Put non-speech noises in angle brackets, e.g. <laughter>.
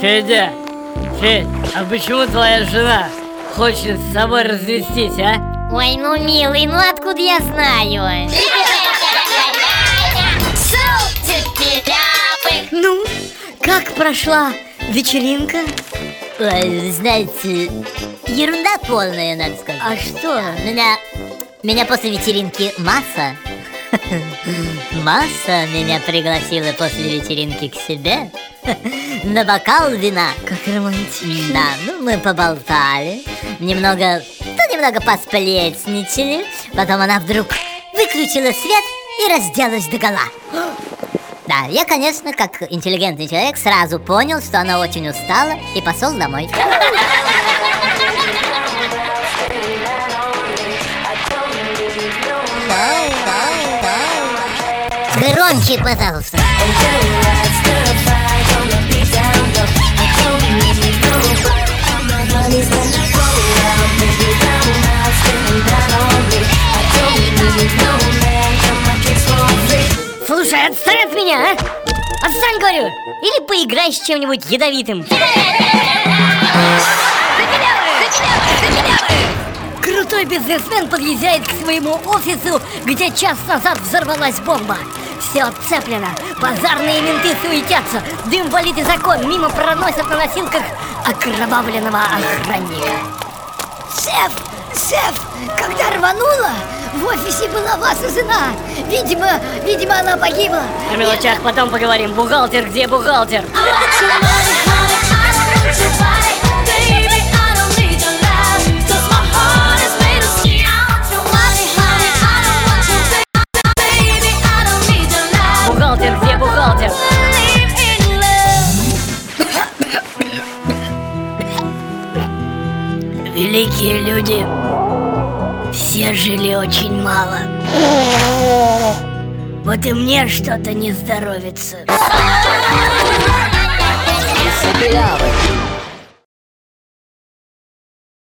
Федя, Федь, а почему твоя жена хочет с собой развестись, а? Ой, ну милый, ну откуда я знаю? Ну, как прошла вечеринка? Ой, знаете, ерунда полная, надо сказать. А что? Меня, меня после вечеринки масса. Масса меня пригласила после вечеринки к себе <laughs> на бокал вина. Как романтично. Да, ну мы поболтали, немного, ну немного посплетничали. Потом она вдруг выключила свет и разделась до гола. <gasps> Да, я, конечно, как интеллигентный человек, сразу понял, что она очень устала и пошел домой. Громче, пожалуйста. Слушай, отстань от меня, а! Отстань, говорю! Или поиграй с чем-нибудь ядовитым. Крутой бизнесмен подъезжает к своему офису, где час назад взорвалась бомба. Все отцеплено, пожарные менты суетятся, дым валит из окон, мимо проносят на носилках окровавленного охранника. Шеф, шеф, когда рванула, в офисе была ваша жена. Видимо, видимо, она погибла. О мелочах потом поговорим. Бухгалтер, где бухгалтер? Бухгалтер? Великие люди все жили очень мало. Вот и мне что-то не здоровится.